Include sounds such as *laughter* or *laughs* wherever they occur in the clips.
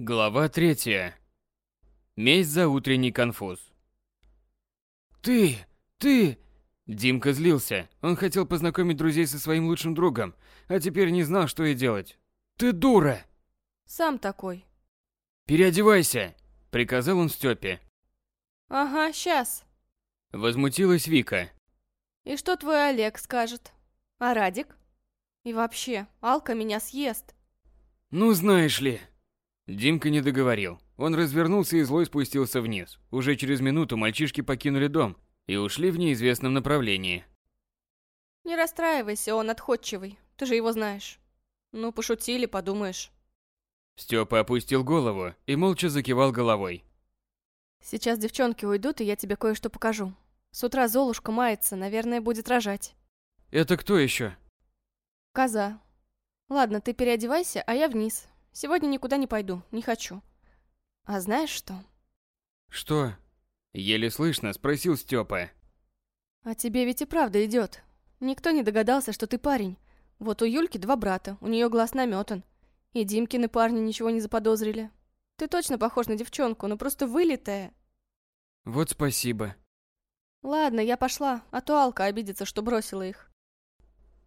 Глава третья. Месть за утренний конфуз. «Ты! Ты!» Димка злился. Он хотел познакомить друзей со своим лучшим другом, а теперь не знал, что и делать. «Ты дура!» Сам такой. «Переодевайся!» – приказал он Стёпе. Ага, сейчас. Возмутилась Вика. И что твой Олег скажет? А Радик? И вообще, Алка меня съест. «Ну, знаешь ли...» Димка не договорил. Он развернулся и злой спустился вниз. Уже через минуту мальчишки покинули дом и ушли в неизвестном направлении. Не расстраивайся, он отходчивый. Ты же его знаешь. Ну, пошутили, подумаешь. Степа опустил голову и молча закивал головой. Сейчас девчонки уйдут, и я тебе кое-что покажу. С утра Золушка мается, наверное, будет рожать. Это кто еще? Коза. Ладно, ты переодевайся, а я вниз. Сегодня никуда не пойду, не хочу. А знаешь что? Что? Еле слышно спросил Степа. А тебе ведь и правда идет. Никто не догадался, что ты парень. Вот у Юльки два брата, у нее глаз наметан. И Димкины парни ничего не заподозрили. Ты точно похож на девчонку, но просто вылитая. Вот спасибо. Ладно, я пошла, а то Алка обидится, что бросила их.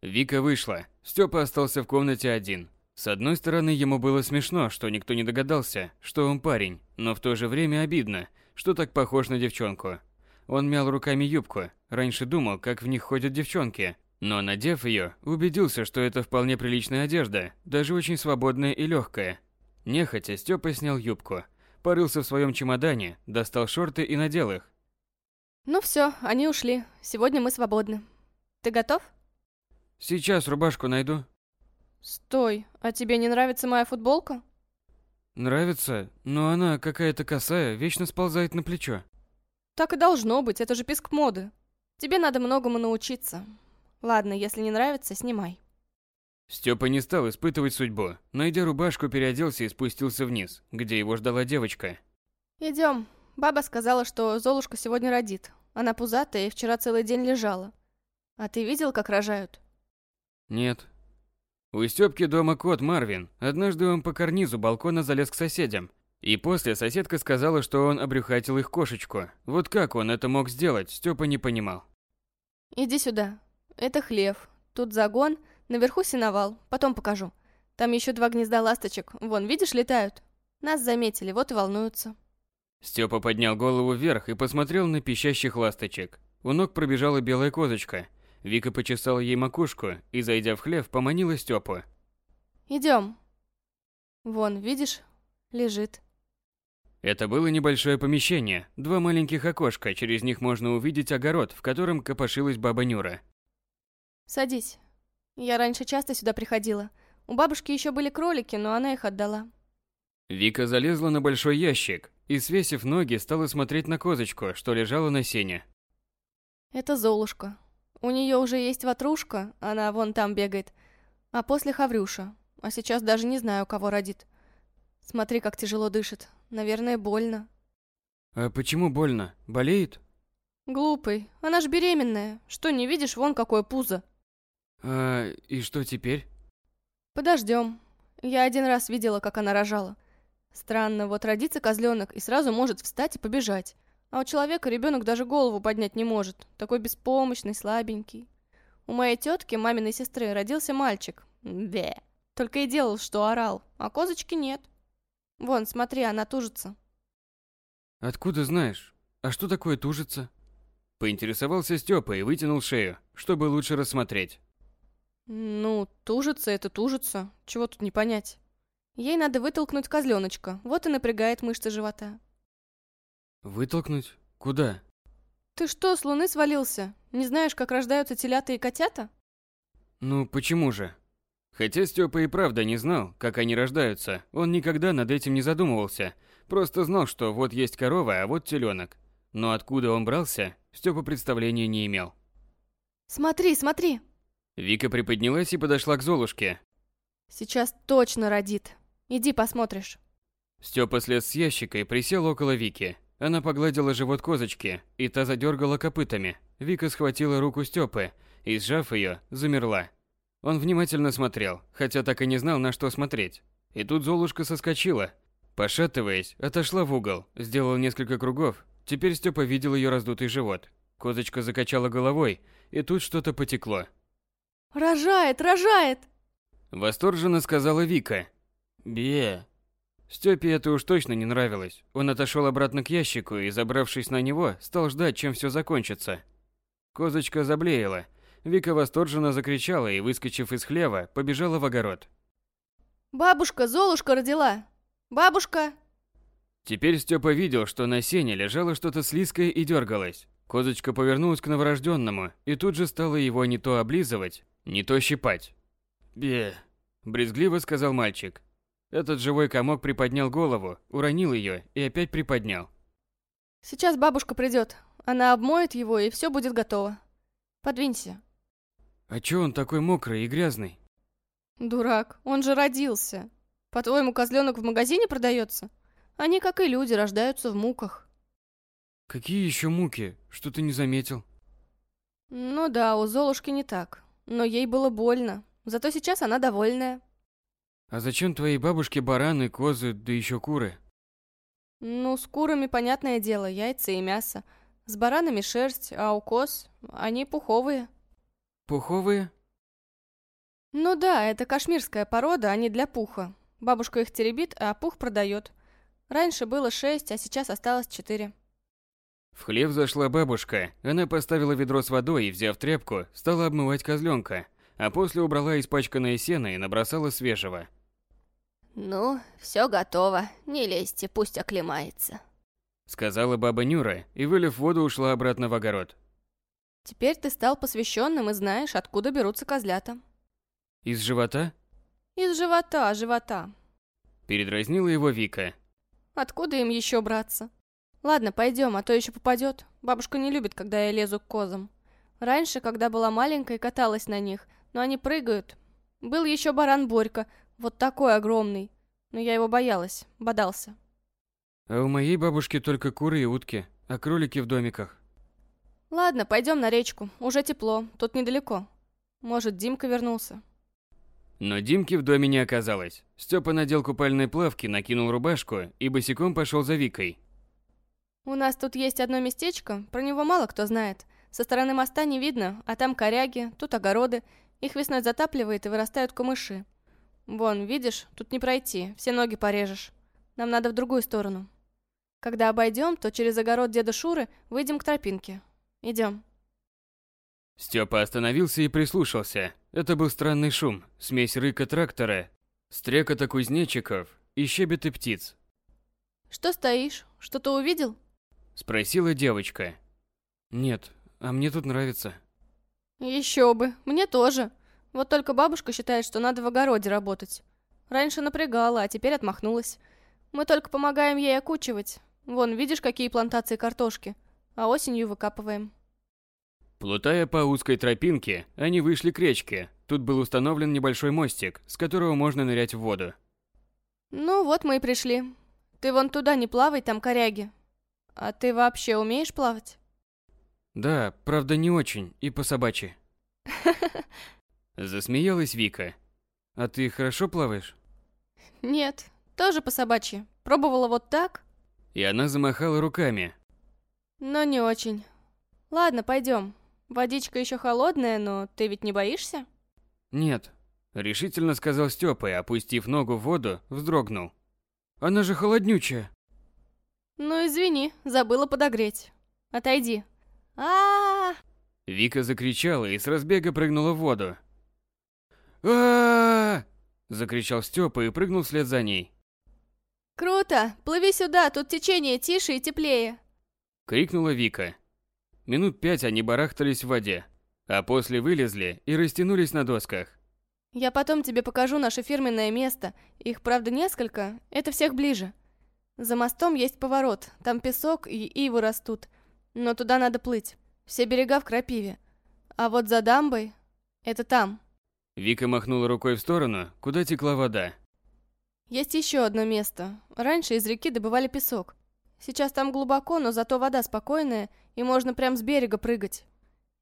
Вика вышла. Степа остался в комнате один. С одной стороны, ему было смешно, что никто не догадался, что он парень, но в то же время обидно, что так похож на девчонку. Он мял руками юбку, раньше думал, как в них ходят девчонки, но надев ее, убедился, что это вполне приличная одежда, даже очень свободная и легкая. Нехотя Степа снял юбку, порылся в своем чемодане, достал шорты и надел их. Ну все, они ушли. Сегодня мы свободны. Ты готов? Сейчас рубашку найду. Стой, а тебе не нравится моя футболка? Нравится, но она какая-то косая, вечно сползает на плечо. Так и должно быть, это же писк моды. Тебе надо многому научиться. Ладно, если не нравится, снимай. Степа не стал испытывать судьбу. Найдя рубашку, переоделся и спустился вниз, где его ждала девочка. Идем. Баба сказала, что Золушка сегодня родит. Она пузатая и вчера целый день лежала. А ты видел, как рожают? Нет. У Стёпки дома кот Марвин. Однажды он по карнизу балкона залез к соседям. И после соседка сказала, что он обрюхатил их кошечку. Вот как он это мог сделать, Степа не понимал. Иди сюда. Это хлев. Тут загон, наверху сеновал. Потом покажу. Там еще два гнезда ласточек. Вон, видишь, летают. Нас заметили, вот и волнуются. Степа поднял голову вверх и посмотрел на пищащих ласточек. У ног пробежала белая козочка. Вика почесала ей макушку и, зайдя в хлев, поманила Степу. Идем. Вон, видишь, лежит. Это было небольшое помещение, два маленьких окошка, через них можно увидеть огород, в котором копошилась баба Нюра. Садись. Я раньше часто сюда приходила. У бабушки еще были кролики, но она их отдала. Вика залезла на большой ящик и, свесив ноги, стала смотреть на козочку, что лежала на сене. Это Золушка. У нее уже есть ватрушка, она вон там бегает. А после Хаврюша. А сейчас даже не знаю, кого родит. Смотри, как тяжело дышит. Наверное, больно. А почему больно? Болеет? Глупый. Она ж беременная. Что, не видишь, вон какое пузо. А и что теперь? Подождем. Я один раз видела, как она рожала. Странно, вот родится козленок и сразу может встать и побежать. А у человека ребенок даже голову поднять не может. Такой беспомощный, слабенький. У моей тетки, маминой сестры, родился мальчик. Бе. Только и делал, что орал. А козочки нет. Вон, смотри, она тужится. Откуда знаешь? А что такое тужится? Поинтересовался Степа и вытянул шею, чтобы лучше рассмотреть. Ну, тужится это тужится. Чего тут не понять? Ей надо вытолкнуть козленочка. Вот и напрягает мышцы живота. Вытолкнуть? Куда? Ты что, с луны свалился? Не знаешь, как рождаются телята и котята? Ну, почему же? Хотя Степа и правда не знал, как они рождаются, он никогда над этим не задумывался. Просто знал, что вот есть корова, а вот теленок. Но откуда он брался, Степа представления не имел. Смотри, смотри! Вика приподнялась и подошла к Золушке. Сейчас точно родит. Иди посмотришь. Степа слез с ящика и присел около Вики. Она погладила живот козочки, и та задергала копытами. Вика схватила руку Степы и, сжав ее, замерла. Он внимательно смотрел, хотя так и не знал, на что смотреть. И тут Золушка соскочила. Пошатываясь, отошла в угол, сделала несколько кругов. Теперь Степа видел ее раздутый живот. Козочка закачала головой, и тут что-то потекло. «Рожает, рожает!» Восторженно сказала Вика. «Бе». Степе это уж точно не нравилось. Он отошел обратно к ящику и, забравшись на него, стал ждать, чем все закончится. Козочка заблеяла. Вика восторженно закричала и, выскочив из хлева, побежала в огород. «Бабушка, Золушка родила! Бабушка!» Теперь Степа видел, что на сене лежало что-то слизкое и дергалось. Козочка повернулась к новорожденному и тут же стала его не то облизывать, не то щипать. «Бе», – брезгливо сказал мальчик. Этот живой комок приподнял голову, уронил ее и опять приподнял. «Сейчас бабушка придет. Она обмоет его, и все будет готово. Подвинься». «А чё он такой мокрый и грязный?» «Дурак, он же родился. По-твоему, козленок в магазине продается? Они, как и люди, рождаются в муках». «Какие еще муки? Что ты не заметил?» «Ну да, у Золушки не так. Но ей было больно. Зато сейчас она довольная». А зачем твоей бабушке бараны, козы, да еще куры? Ну, с курами, понятное дело, яйца и мясо. С баранами шерсть, а у коз они пуховые. Пуховые? Ну да, это кашмирская порода, они для пуха. Бабушка их теребит, а пух продает. Раньше было шесть, а сейчас осталось четыре. В хлев зашла бабушка. Она поставила ведро с водой и, взяв тряпку, стала обмывать козленка, а после убрала испачканное сено и набросала свежего. «Ну, все готово. Не лезьте, пусть оклемается», — сказала баба Нюра и, вылив воду, ушла обратно в огород. «Теперь ты стал посвященным и знаешь, откуда берутся козлята». «Из живота?» «Из живота, живота», — передразнила его Вика. «Откуда им еще браться? Ладно, пойдем, а то еще попадет. Бабушка не любит, когда я лезу к козам. Раньше, когда была маленькой, каталась на них, но они прыгают. Был еще баран Борька, вот такой огромный. Но я его боялась, бодался. А у моей бабушки только куры и утки, а кролики в домиках. Ладно, пойдем на речку. Уже тепло, тут недалеко. Может, Димка вернулся. Но Димки в доме не оказалось. Степа надел купальные плавки, накинул рубашку и босиком пошел за Викой. У нас тут есть одно местечко, про него мало кто знает. Со стороны моста не видно, а там коряги, тут огороды. Их весной затапливает и вырастают камыши. Вон, видишь, тут не пройти, все ноги порежешь. Нам надо в другую сторону. Когда обойдем, то через огород деда Шуры выйдем к тропинке. Идем. Степа остановился и прислушался. Это был странный шум, смесь рыка трактора, стрекота кузнечиков и щебеты птиц. «Что стоишь? Что-то увидел?» Спросила девочка. «Нет, а мне тут нравится». «Еще бы, мне тоже. Вот только бабушка считает, что надо в огороде работать. Раньше напрягала, а теперь отмахнулась. Мы только помогаем ей окучивать. Вон, видишь, какие плантации картошки. А осенью выкапываем. Плутая по узкой тропинке, они вышли к речке. Тут был установлен небольшой мостик, с которого можно нырять в воду. Ну вот мы и пришли. Ты вон туда не плавай, там коряги. А ты вообще умеешь плавать? Да, правда не очень, и по собачьи. *laughs* Засмеялась Вика. А ты хорошо плаваешь? Нет, тоже по собачьи. Пробовала вот так. И она замахала руками. Но не очень. Ладно, пойдем. Водичка еще холодная, но ты ведь не боишься? Нет, решительно сказал Степа и, опустив ногу в воду, вздрогнул. Она же холоднючая. Ну извини, забыла подогреть. Отойди. А, -а, -а, -а Вика закричала и с разбега прыгнула в воду а закричал Степа и прыгнул вслед за ней. «Круто! Плыви сюда, тут течение тише и теплее!» Крикнула Вика. Минут пять они барахтались в воде, а после вылезли и растянулись на досках. «Я потом тебе покажу наше фирменное место. Их, правда, несколько. Это всех ближе. За мостом есть поворот. Там песок и ивы растут. Но туда надо плыть. Все берега в крапиве. А вот за дамбой... Это там. Вика махнула рукой в сторону, куда текла вода. Есть еще одно место. Раньше из реки добывали песок. Сейчас там глубоко, но зато вода спокойная, и можно прям с берега прыгать.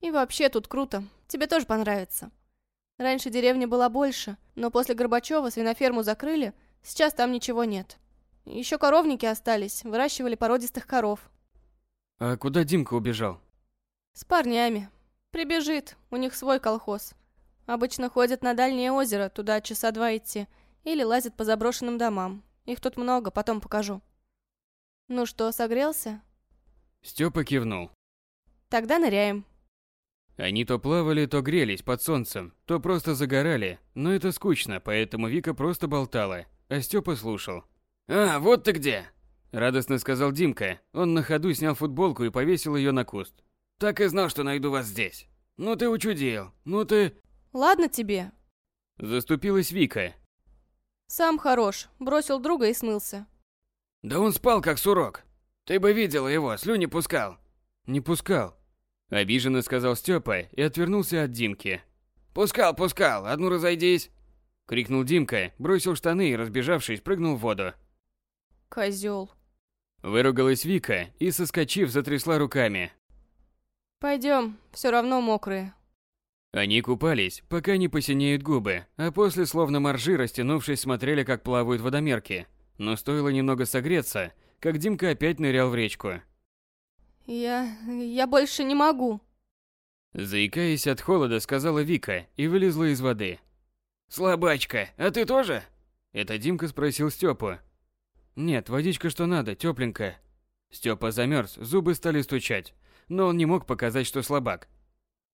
И вообще тут круто. Тебе тоже понравится. Раньше деревня была больше, но после Горбачева свиноферму закрыли, сейчас там ничего нет. Еще коровники остались, выращивали породистых коров. А куда Димка убежал? С парнями. Прибежит, у них свой колхоз. Обычно ходят на дальнее озеро, туда часа два идти. Или лазят по заброшенным домам. Их тут много, потом покажу. Ну что, согрелся? Степа кивнул. Тогда ныряем. Они то плавали, то грелись под солнцем, то просто загорали, но это скучно, поэтому Вика просто болтала, а Степа слушал. «А, вот ты где!» – радостно сказал Димка. Он на ходу снял футболку и повесил ее на куст. «Так и знал, что найду вас здесь. Ну ты учудил, ну ты...» «Ладно тебе». Заступилась Вика. «Сам хорош, бросил друга и смылся». «Да он спал, как сурок. Ты бы видела его, слюни пускал». «Не пускал», Обиженно сказал Степа и отвернулся от Димки. «Пускал, пускал, одну разойдись!» Крикнул Димка, бросил штаны и, разбежавшись, прыгнул в воду. Козел. Выругалась Вика и, соскочив, затрясла руками. Пойдем, все равно мокрые. Они купались, пока не посинеют губы, а после, словно моржи, растянувшись, смотрели, как плавают водомерки. Но стоило немного согреться, как Димка опять нырял в речку. Я... я больше не могу. Заикаясь от холода, сказала Вика и вылезла из воды. «Слабачка, а ты тоже?» Это Димка спросил Степу. «Нет, водичка что надо, тепленькая». Степа замерз, зубы стали стучать, но он не мог показать, что слабак.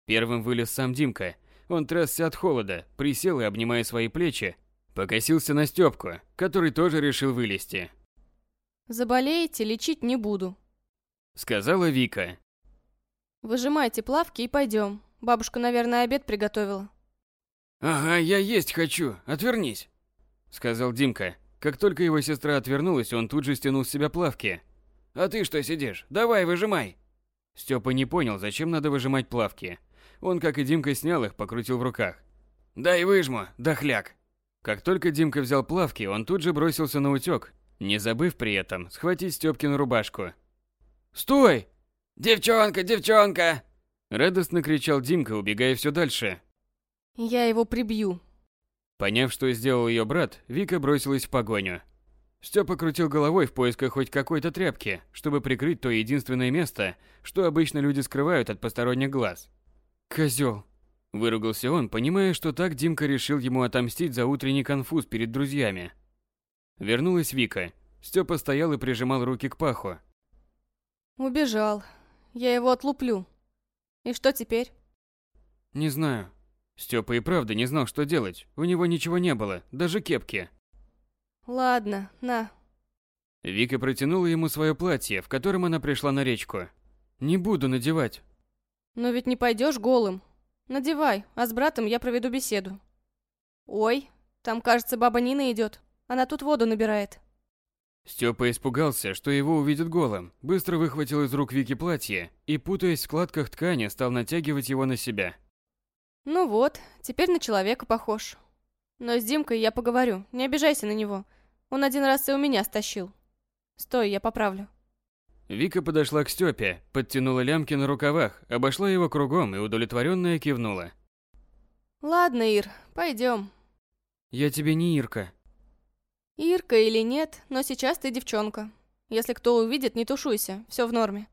Первым вылез сам Димка. Он трясся от холода, присел и, обнимая свои плечи, покосился на Степку, который тоже решил вылезти. «Заболеете, лечить не буду», сказала Вика. Выжимайте плавки и пойдем. Бабушка, наверное, обед приготовила. Ага, я есть хочу. Отвернись, сказал Димка. Как только его сестра отвернулась, он тут же стянул с себя плавки. А ты что сидишь? Давай, выжимай. Степа не понял, зачем надо выжимать плавки. Он, как и Димка, снял их, покрутил в руках. «Дай выжму, дохляк!» Как только Димка взял плавки, он тут же бросился на утек, не забыв при этом схватить Степкину рубашку. Стой! Девчонка, девчонка! Радостно кричал Димка, убегая все дальше. Я его прибью. Поняв, что сделал ее брат, Вика бросилась в погоню. Степа крутил головой в поисках хоть какой-то тряпки, чтобы прикрыть то единственное место, что обычно люди скрывают от посторонних глаз. Козел! Выругался он, понимая, что так Димка решил ему отомстить за утренний конфуз перед друзьями. Вернулась Вика. Степа стоял и прижимал руки к паху, Убежал. Я его отлуплю. И что теперь? Не знаю. Степа и правда не знал, что делать. У него ничего не было, даже кепки. Ладно, на. Вика протянула ему свое платье, в котором она пришла на речку. Не буду надевать. Но ведь не пойдешь голым. Надевай, а с братом я проведу беседу. Ой, там, кажется, баба Нина идет. Она тут воду набирает. Степа испугался, что его увидят голым, быстро выхватил из рук Вики платье и, путаясь в складках ткани, стал натягивать его на себя. Ну вот, теперь на человека похож. Но с Димкой я поговорю, не обижайся на него. Он один раз и у меня стащил. Стой, я поправлю. Вика подошла к Степе, подтянула лямки на рукавах, обошла его кругом и удовлетворенная кивнула. Ладно, Ир, пойдем. Я тебе не Ирка, Ирка или нет, но сейчас ты девчонка. Если кто увидит, не тушуйся, все в норме.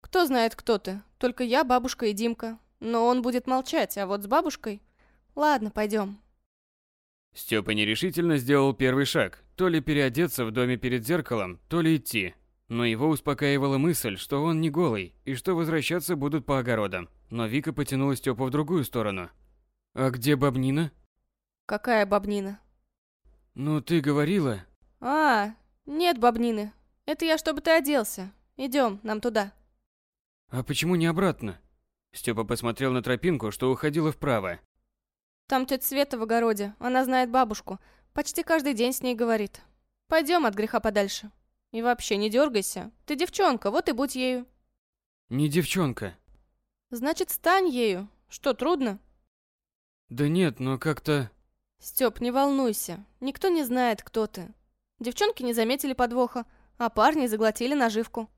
Кто знает, кто ты, только я, бабушка и Димка. Но он будет молчать, а вот с бабушкой... Ладно, пойдем. Степа нерешительно сделал первый шаг, то ли переодеться в доме перед зеркалом, то ли идти. Но его успокаивала мысль, что он не голый, и что возвращаться будут по огородам. Но Вика потянула Степу в другую сторону. «А где бабнина?» «Какая бабнина?» Ну, ты говорила. А, нет бабнины. Это я, чтобы ты оделся. Идем, нам туда. А почему не обратно? Степа посмотрел на тропинку, что уходила вправо. Там тетя Света в огороде. Она знает бабушку. Почти каждый день с ней говорит. Пойдем от греха подальше. И вообще, не дергайся. Ты девчонка, вот и будь ею. Не девчонка. Значит, стань ею. Что, трудно? Да нет, но как-то... Стёп, не волнуйся. Никто не знает, кто ты. Девчонки не заметили подвоха, а парни заглотили наживку.